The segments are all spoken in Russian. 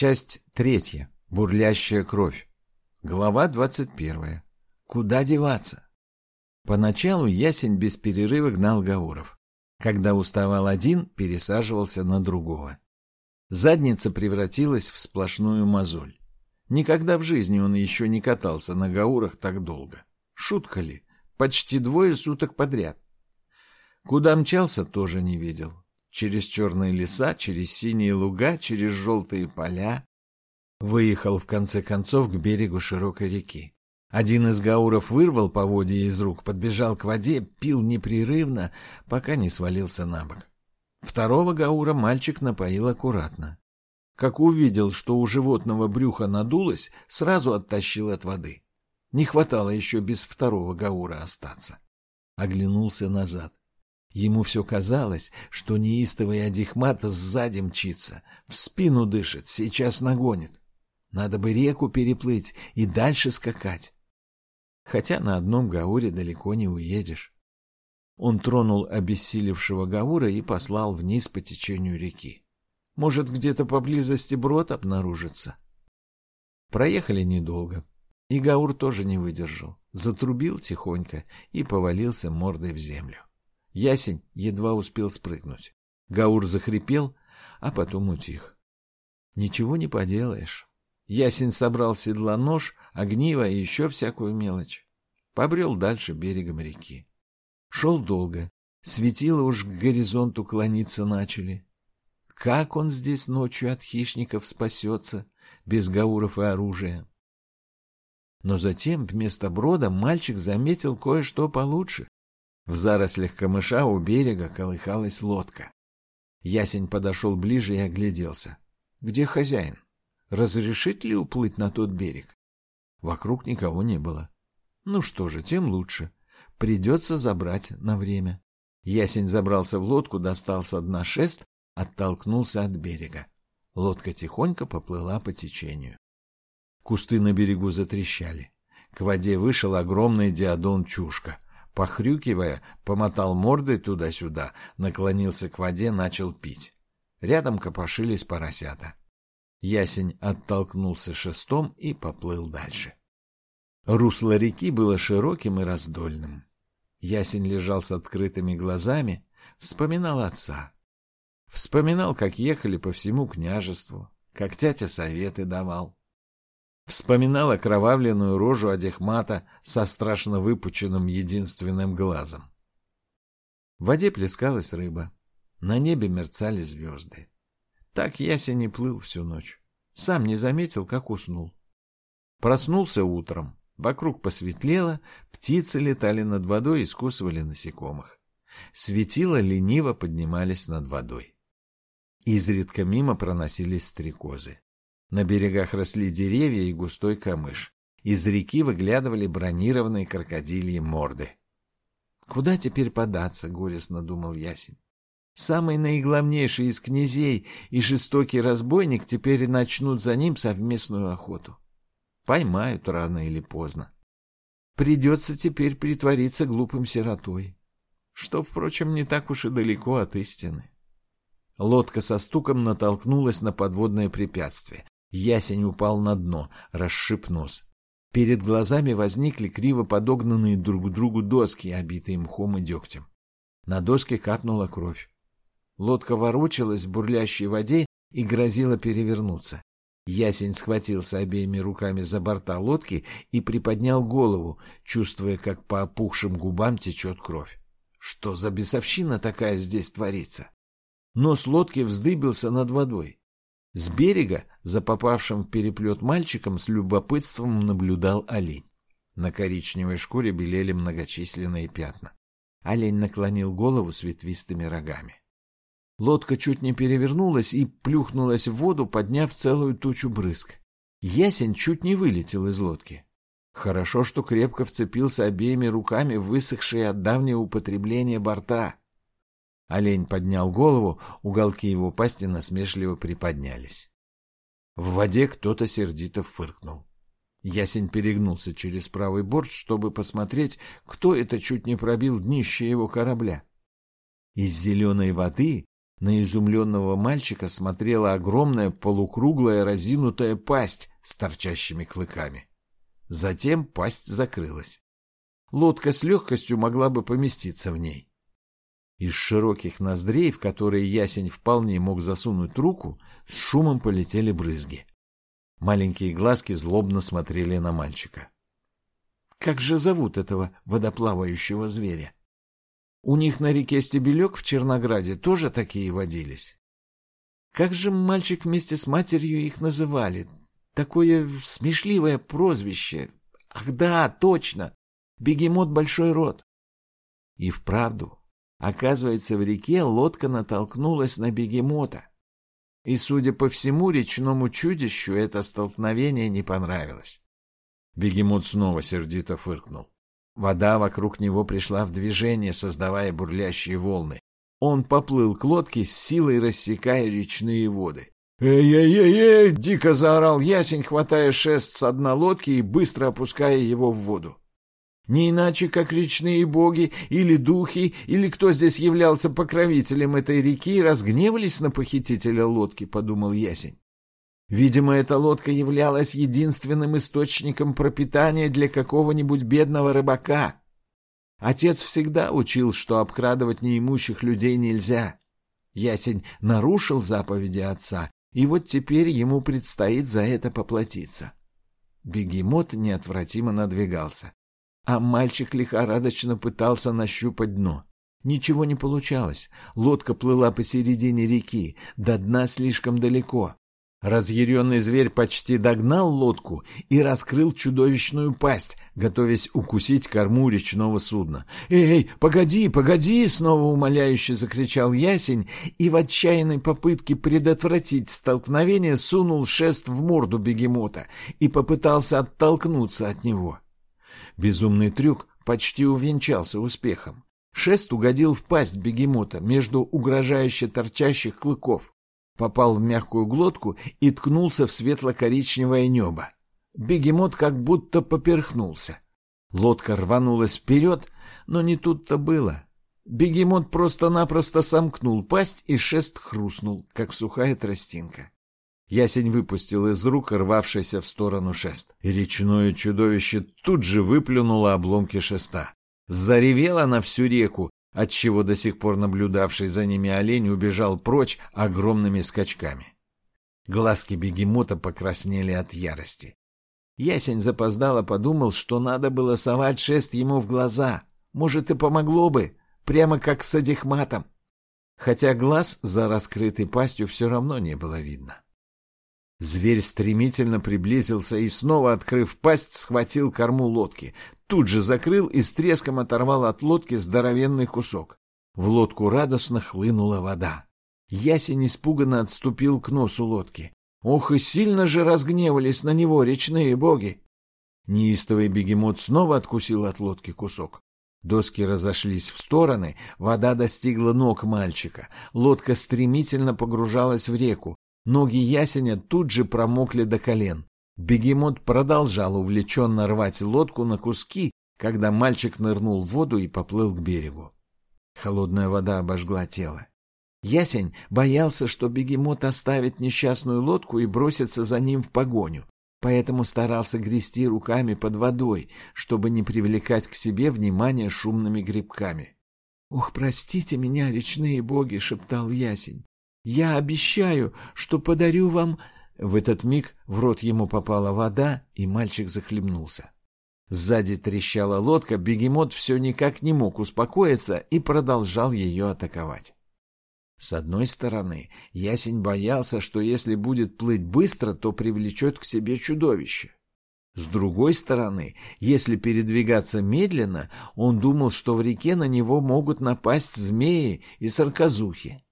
Часть третья. Бурлящая кровь. Глава двадцать первая. Куда деваться? Поначалу ясень без перерыва гнал Гауров. Когда уставал один, пересаживался на другого. Задница превратилась в сплошную мозоль. Никогда в жизни он еще не катался на Гаурах так долго. Шутка ли? Почти двое суток подряд. Куда мчался, тоже не видел. Через черные леса, через синие луга, через желтые поля. Выехал, в конце концов, к берегу широкой реки. Один из гауров вырвал поводья из рук, подбежал к воде, пил непрерывно, пока не свалился на бок. Второго гаура мальчик напоил аккуратно. Как увидел, что у животного брюхо надулось, сразу оттащил от воды. Не хватало еще без второго гаура остаться. Оглянулся назад. Ему все казалось, что неистовый Адихмат сзади мчится, в спину дышит, сейчас нагонит. Надо бы реку переплыть и дальше скакать. Хотя на одном Гауре далеко не уедешь. Он тронул обессилевшего Гаура и послал вниз по течению реки. Может, где-то поблизости брод обнаружится. Проехали недолго, и Гаур тоже не выдержал. Затрубил тихонько и повалился мордой в землю. Ясень едва успел спрыгнуть. Гаур захрипел, а потом утих. Ничего не поделаешь. Ясень собрал седла нож, огниво и еще всякую мелочь. Побрел дальше берегом реки. Шел долго. Светило уж к горизонту клониться начали. Как он здесь ночью от хищников спасется, без гауров и оружия? Но затем вместо брода мальчик заметил кое-что получше. В зарослях камыша у берега колыхалась лодка. Ясень подошел ближе и огляделся. Где хозяин? Разрешит ли уплыть на тот берег? Вокруг никого не было. Ну что же, тем лучше. Придется забрать на время. Ясень забрался в лодку, достал со дна шест, оттолкнулся от берега. Лодка тихонько поплыла по течению. Кусты на берегу затрещали. К воде вышел огромный диадон Чушка — Похрюкивая, помотал мордой туда-сюда, наклонился к воде, начал пить. Рядом копошились поросята. Ясень оттолкнулся шестом и поплыл дальше. Русло реки было широким и раздольным. Ясень лежал с открытыми глазами, вспоминал отца. Вспоминал, как ехали по всему княжеству, как тятя советы давал. Вспоминал окровавленную рожу Адихмата со страшно выпученным единственным глазом. В воде плескалась рыба. На небе мерцали звезды. Так ясень и плыл всю ночь. Сам не заметил, как уснул. Проснулся утром. Вокруг посветлело, птицы летали над водой и скусывали насекомых. Светило лениво поднимались над водой. Изредка мимо проносились стрекозы. На берегах росли деревья и густой камыш. Из реки выглядывали бронированные крокодильи морды. «Куда теперь податься?» — горестно думал Ясень. «Самый наиглавнейший из князей и жестокий разбойник теперь начнут за ним совместную охоту. Поймают рано или поздно. Придется теперь притвориться глупым сиротой, что, впрочем, не так уж и далеко от истины». Лодка со стуком натолкнулась на подводное препятствие. Ясень упал на дно, расшиб нос. Перед глазами возникли криво подогнанные друг к другу доски, обитые мхом и дегтем. На доске капнула кровь. Лодка ворочалась в бурлящей воде и грозила перевернуться. Ясень схватился обеими руками за борта лодки и приподнял голову, чувствуя, как по опухшим губам течет кровь. Что за бесовщина такая здесь творится? Нос лодки вздыбился над водой. С берега за попавшим в переплет мальчиком с любопытством наблюдал олень. На коричневой шкуре белели многочисленные пятна. Олень наклонил голову с ветвистыми рогами. Лодка чуть не перевернулась и плюхнулась в воду, подняв целую тучу брызг. Ясень чуть не вылетел из лодки. Хорошо, что крепко вцепился обеими руками высохшие от давнего употребления борта. Олень поднял голову, уголки его пасти насмешливо приподнялись. В воде кто-то сердито фыркнул. Ясень перегнулся через правый борт, чтобы посмотреть, кто это чуть не пробил днище его корабля. Из зеленой воды На изумленного мальчика смотрела огромная полукруглая разинутая пасть с торчащими клыками. Затем пасть закрылась. Лодка с легкостью могла бы поместиться в ней. Из широких ноздрей, в которые ясень вполне мог засунуть руку, с шумом полетели брызги. Маленькие глазки злобно смотрели на мальчика. Как же зовут этого водоплавающего зверя? У них на реке Стебелек в Чернограде тоже такие водились. Как же мальчик вместе с матерью их называли? Такое смешливое прозвище. Ах да, точно! Бегемот Большой Рот. И вправду, оказывается, в реке лодка натолкнулась на бегемота. И, судя по всему, речному чудищу это столкновение не понравилось. Бегемот снова сердито фыркнул. Вода вокруг него пришла в движение, создавая бурлящие волны. Он поплыл к лодке с силой рассекая речные воды. «Эй-эй-эй!» — дико заорал ясень, хватая шест с дна лодки и быстро опуская его в воду. Не иначе, как речные боги или духи, или кто здесь являлся покровителем этой реки, разгневались на похитителя лодки, — подумал Ясень. Видимо, эта лодка являлась единственным источником пропитания для какого-нибудь бедного рыбака. Отец всегда учил, что обкрадывать неимущих людей нельзя. Ясень нарушил заповеди отца, и вот теперь ему предстоит за это поплатиться. Бегемот неотвратимо надвигался а мальчик лихорадочно пытался нащупать дно. Ничего не получалось. Лодка плыла посередине реки, до дна слишком далеко. Разъяренный зверь почти догнал лодку и раскрыл чудовищную пасть, готовясь укусить корму речного судна. «Эй, погоди, погоди!» — снова умоляюще закричал ясень и в отчаянной попытке предотвратить столкновение сунул шест в морду бегемота и попытался оттолкнуться от него. Безумный трюк почти увенчался успехом. Шест угодил в пасть бегемота между угрожающе торчащих клыков, попал в мягкую глотку и ткнулся в светло-коричневое небо. Бегемот как будто поперхнулся. Лодка рванулась вперед, но не тут-то было. Бегемот просто-напросто сомкнул пасть, и шест хрустнул, как сухая тростинка. Ясень выпустил из рук рвавшийся в сторону шест. И речное чудовище тут же выплюнуло обломки шеста. Заревело на всю реку, отчего до сих пор наблюдавший за ними олень убежал прочь огромными скачками. Глазки бегемота покраснели от ярости. Ясень запоздало подумал, что надо было совать шест ему в глаза. Может, и помогло бы, прямо как с адихматом. Хотя глаз за раскрытой пастью все равно не было видно. Зверь стремительно приблизился и, снова открыв пасть, схватил корму лодки. Тут же закрыл и с треском оторвал от лодки здоровенный кусок. В лодку радостно хлынула вода. Ясень испуганно отступил к носу лодки. Ох, и сильно же разгневались на него речные боги! Неистовый бегемот снова откусил от лодки кусок. Доски разошлись в стороны, вода достигла ног мальчика. Лодка стремительно погружалась в реку. Ноги ясеня тут же промокли до колен. Бегемот продолжал увлеченно рвать лодку на куски, когда мальчик нырнул в воду и поплыл к берегу. Холодная вода обожгла тело. Ясень боялся, что бегемот оставит несчастную лодку и бросится за ним в погоню, поэтому старался грести руками под водой, чтобы не привлекать к себе внимание шумными грибками. «Ох, простите меня, речные боги!» — шептал ясень. Я обещаю, что подарю вам...» В этот миг в рот ему попала вода, и мальчик захлебнулся. Сзади трещала лодка, бегемот все никак не мог успокоиться и продолжал ее атаковать. С одной стороны, ясень боялся, что если будет плыть быстро, то привлечет к себе чудовище. С другой стороны, если передвигаться медленно, он думал, что в реке на него могут напасть змеи и сарказухи.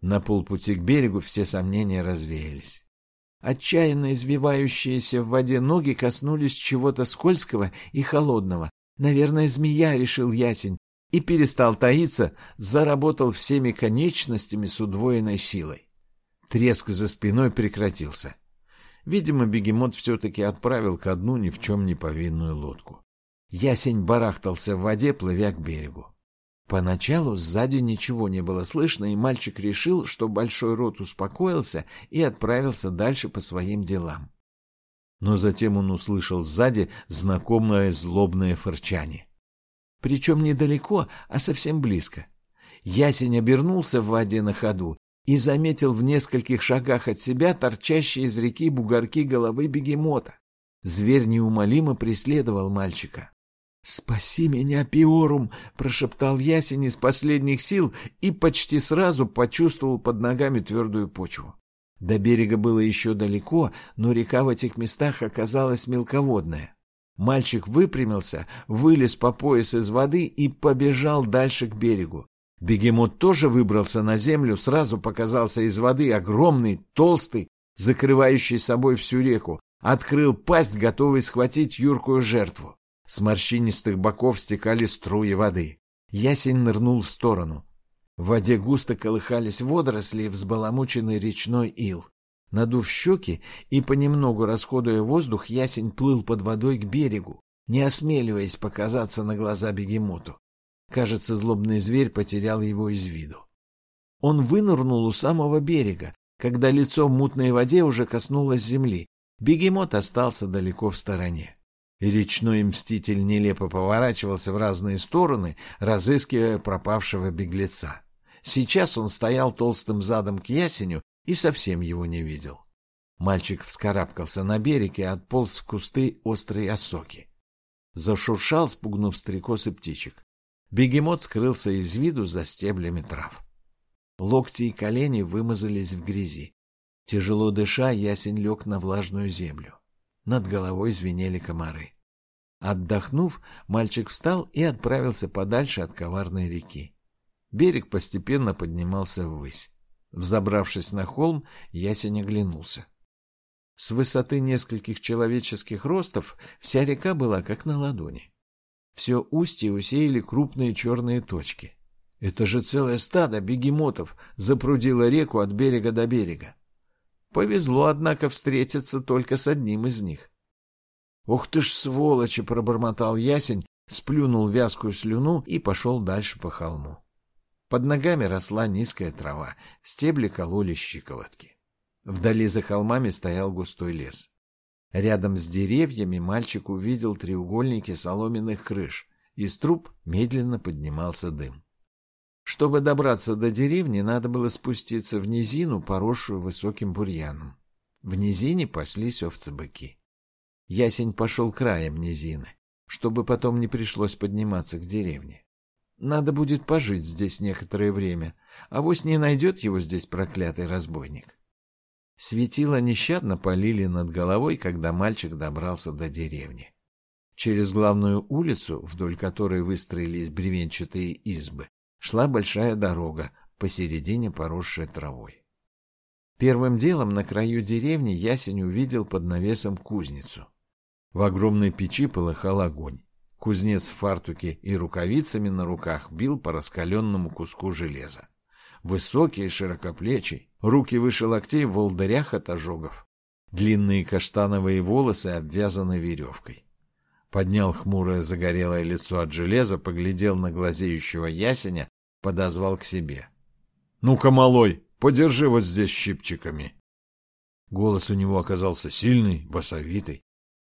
На полпути к берегу все сомнения развеялись. Отчаянно извивающиеся в воде ноги коснулись чего-то скользкого и холодного. Наверное, змея, решил ясень, и перестал таиться, заработал всеми конечностями с удвоенной силой. Треск за спиной прекратился. Видимо, бегемот все-таки отправил ко дну ни в чем не повинную лодку. Ясень барахтался в воде, плывя к берегу. Поначалу сзади ничего не было слышно, и мальчик решил, что большой рот успокоился и отправился дальше по своим делам. Но затем он услышал сзади знакомое злобное фырчание. Причем недалеко, а совсем близко. Ясень обернулся в воде на ходу и заметил в нескольких шагах от себя торчащие из реки бугорки головы бегемота. Зверь неумолимо преследовал мальчика. «Спаси меня, Пиорум!» — прошептал ясень из последних сил и почти сразу почувствовал под ногами твердую почву. До берега было еще далеко, но река в этих местах оказалась мелководная. Мальчик выпрямился, вылез по пояс из воды и побежал дальше к берегу. Бегемот тоже выбрался на землю, сразу показался из воды огромный, толстый, закрывающий собой всю реку, открыл пасть, готовый схватить юркую жертву. С морщинистых боков стекали струи воды. Ясень нырнул в сторону. В воде густо колыхались водоросли и взбаламученный речной ил. Надув щеки и понемногу расходуя воздух, ясень плыл под водой к берегу, не осмеливаясь показаться на глаза бегемоту. Кажется, злобный зверь потерял его из виду. Он вынырнул у самого берега, когда лицо в мутной воде уже коснулось земли. Бегемот остался далеко в стороне и речной мститель нелепо поворачивался в разные стороны, разыскивая пропавшего беглеца. Сейчас он стоял толстым задом к ясеню и совсем его не видел. Мальчик вскарабкался на берег и отполз в кусты острой осоки. Зашуршал, спугнув стрекоз и птичек. Бегемот скрылся из виду за стеблями трав. Локти и колени вымазались в грязи. Тяжело дыша, ясень лег на влажную землю. Над головой звенели комары. Отдохнув, мальчик встал и отправился подальше от коварной реки. Берег постепенно поднимался ввысь. Взобравшись на холм, ясень оглянулся. С высоты нескольких человеческих ростов вся река была как на ладони. Все устье усеяли крупные черные точки. Это же целое стадо бегемотов запрудило реку от берега до берега. Повезло, однако, встретиться только с одним из них. «Ух ты ж, сволочи!» — пробормотал ясень, сплюнул вязкую слюну и пошел дальше по холму. Под ногами росла низкая трава, стебли кололи щиколотки. Вдали за холмами стоял густой лес. Рядом с деревьями мальчик увидел треугольники соломенных крыш. Из труб медленно поднимался дым. Чтобы добраться до деревни, надо было спуститься в низину, поросшую высоким бурьяном. В низине паслись овцы-быки. Ясень пошел краем низины, чтобы потом не пришлось подниматься к деревне. Надо будет пожить здесь некоторое время, а вось не найдет его здесь проклятый разбойник. Светило нещадно полили над головой, когда мальчик добрался до деревни. Через главную улицу, вдоль которой выстроились бревенчатые избы, шла большая дорога, посередине поросшая травой. Первым делом на краю деревни ясень увидел под навесом кузницу. В огромной печи полыхал огонь. Кузнец в фартуке и рукавицами на руках бил по раскаленному куску железа. Высокий и широкоплечий, руки выше локтей в волдырях от ожогов. Длинные каштановые волосы обвязаны веревкой поднял хмурое загорелое лицо от железа, поглядел на глазеющего ясеня, подозвал к себе. — Ну-ка, малой, подержи вот здесь щипчиками. Голос у него оказался сильный, басовитый.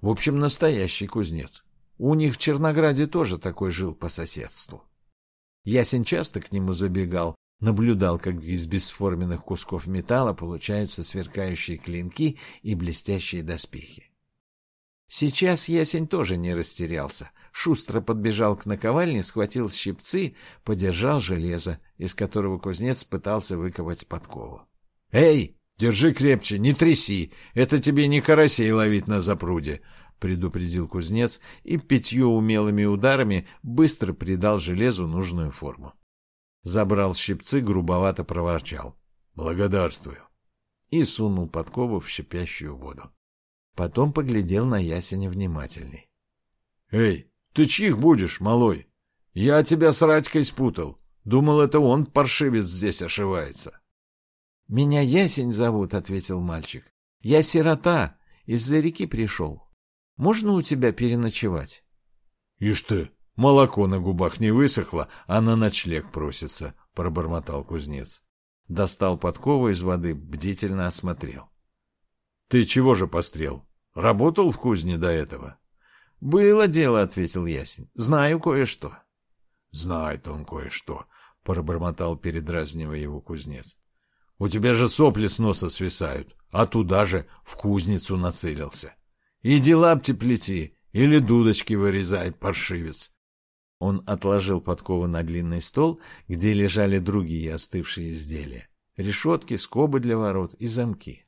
В общем, настоящий кузнец. У них в Чернограде тоже такой жил по соседству. Ясень часто к нему забегал, наблюдал, как из бесформенных кусков металла получаются сверкающие клинки и блестящие доспехи. Сейчас ясень тоже не растерялся. Шустро подбежал к наковальне, схватил щипцы, подержал железо, из которого кузнец пытался выковать подкову. — Эй, держи крепче, не тряси, это тебе не карасей ловить на запруде, — предупредил кузнец и пятью умелыми ударами быстро придал железу нужную форму. Забрал щипцы, грубовато проворчал. — Благодарствую. И сунул подкову в щипящую воду. Потом поглядел на ясеня внимательней. — Эй, ты чьих будешь, малой? Я тебя с Радькой спутал. Думал, это он, паршивец, здесь ошивается. — Меня Ясень зовут, — ответил мальчик. — Я сирота, из-за реки пришел. Можно у тебя переночевать? — Ишь ты, Молоко на губах не высохло, а на ночлег просится, — пробормотал кузнец. Достал подкову из воды, бдительно осмотрел. — Ты чего же пострел? Работал в кузне до этого? — Было дело, — ответил Ясень. — Знаю кое-что. — Знает он кое-что, — пробормотал, передразнивая его кузнец. — У тебя же сопли с носа свисают, а туда же в кузницу нацелился. Иди лапти плети или дудочки вырезай, паршивец. Он отложил подковы на длинный стол, где лежали другие остывшие изделия. Решетки, скобы для ворот и замки.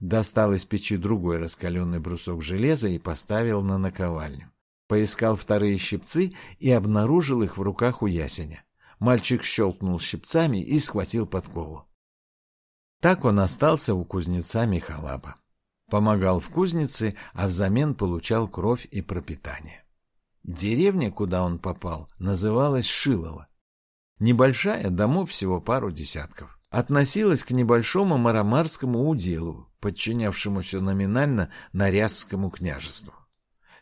Достал из печи другой раскаленный брусок железа и поставил на наковальню. Поискал вторые щипцы и обнаружил их в руках у ясеня. Мальчик щелкнул щипцами и схватил подкову. Так он остался у кузнеца Михалаба. Помогал в кузнице, а взамен получал кровь и пропитание. Деревня, куда он попал, называлась Шилово. Небольшая, домов всего пару десятков. Относилась к небольшому Марамарскому уделу, подчинявшемуся номинально Нарязскому княжеству.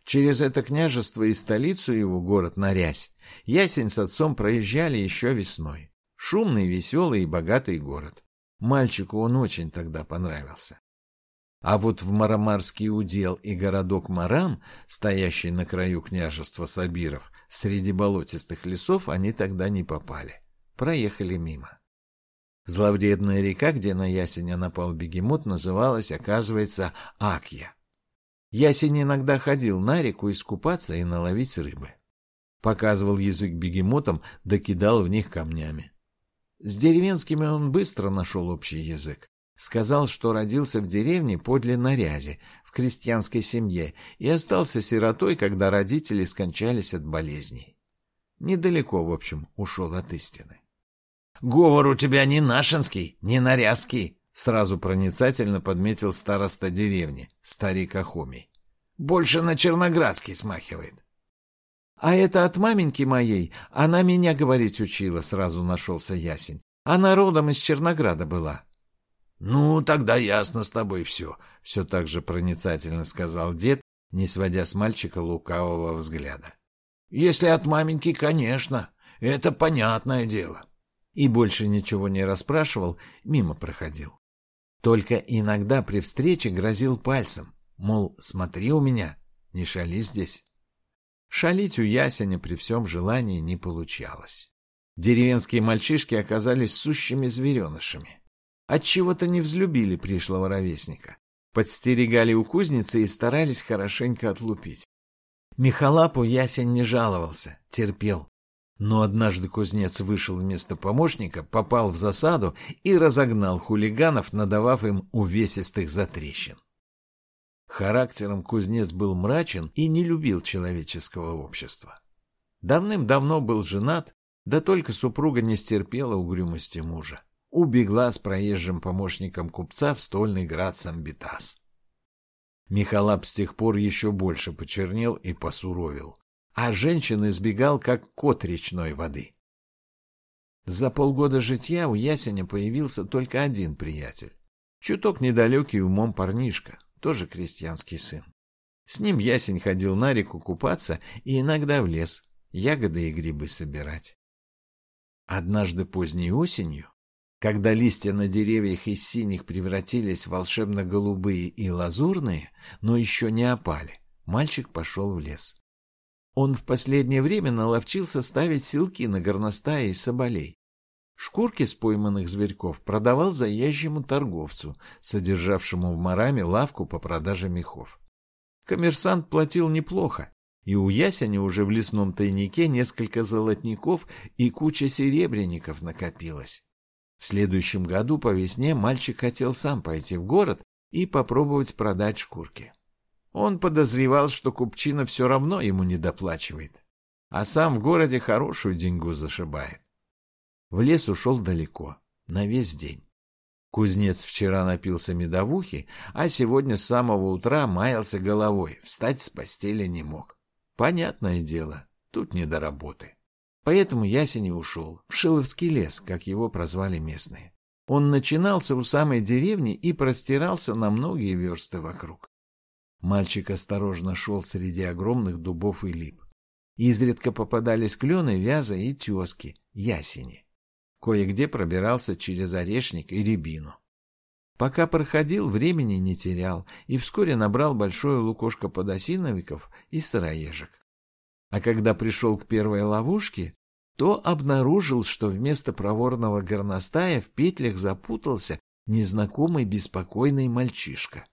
Через это княжество и столицу его, город Нарязь, Ясень с отцом проезжали еще весной. Шумный, веселый и богатый город. Мальчику он очень тогда понравился. А вот в Марамарский удел и городок Марам, стоящий на краю княжества Сабиров, среди болотистых лесов они тогда не попали. Проехали мимо. Зловредная река, где на ясеня напал бегемот, называлась, оказывается, Акья. Ясень иногда ходил на реку искупаться и наловить рыбы. Показывал язык бегемотам, докидал в них камнями. С деревенскими он быстро нашел общий язык. Сказал, что родился в деревне подле Нарязи, в крестьянской семье, и остался сиротой, когда родители скончались от болезней. Недалеко, в общем, ушел от истины. — Говор у тебя не нашинский, не нарязский, — сразу проницательно подметил староста деревни, старик Ахомий. — Больше на черноградский смахивает. — А это от маменьки моей, она меня говорить учила, — сразу нашелся ясень. Она родом из Чернограда была. «Ну, тогда ясно с тобой все», — все так же проницательно сказал дед, не сводя с мальчика лукавого взгляда. «Если от маменьки, конечно, это понятное дело». И больше ничего не расспрашивал, мимо проходил. Только иногда при встрече грозил пальцем, мол, смотри у меня, не шали здесь. Шалить у ясеня при всем желании не получалось. Деревенские мальчишки оказались сущими зверенышами. Отчего-то не взлюбили пришлого ровесника. Подстерегали у кузницы и старались хорошенько отлупить. Михалапу ясень не жаловался, терпел. Но однажды кузнец вышел вместо помощника, попал в засаду и разогнал хулиганов, надавав им увесистых затрещин. Характером кузнец был мрачен и не любил человеческого общества. Давным-давно был женат, да только супруга не стерпела угрюмости мужа убегла с проезжим помощником купца в стольный град Самбитас. Михалап с тех пор еще больше почернел и посуровил, а женщин избегал, как кот речной воды. За полгода житья у Ясеня появился только один приятель. Чуток недалекий умом парнишка, тоже крестьянский сын. С ним Ясень ходил на реку купаться и иногда в лес, ягоды и грибы собирать. Однажды поздней осенью когда листья на деревьях из синих превратились в волшебно-голубые и лазурные, но еще не опали, мальчик пошел в лес. Он в последнее время наловчился ставить силки на горностаи и соболей. Шкурки с пойманных зверьков продавал заезжему торговцу, содержавшему в Мараме лавку по продаже мехов. Коммерсант платил неплохо, и у ясеня уже в лесном тайнике несколько золотников и куча серебряников накопилось. В следующем году по весне мальчик хотел сам пойти в город и попробовать продать шкурки. Он подозревал, что купчина все равно ему не доплачивает, а сам в городе хорошую деньгу зашибает. В лес ушел далеко, на весь день. Кузнец вчера напился медовухи, а сегодня с самого утра маялся головой, встать с постели не мог. Понятное дело, тут не до работы. Поэтому ясень ушел, в Шиловский лес, как его прозвали местные. Он начинался у самой деревни и простирался на многие версты вокруг. Мальчик осторожно шел среди огромных дубов и лип. Изредка попадались клены, вяза и тески, ясени. Кое-где пробирался через орешник и рябину. Пока проходил, времени не терял и вскоре набрал большое лукошко подосиновиков и сыроежек. А когда пришел к первой ловушке, то обнаружил, что вместо проворного горностая в петлях запутался незнакомый беспокойный мальчишка.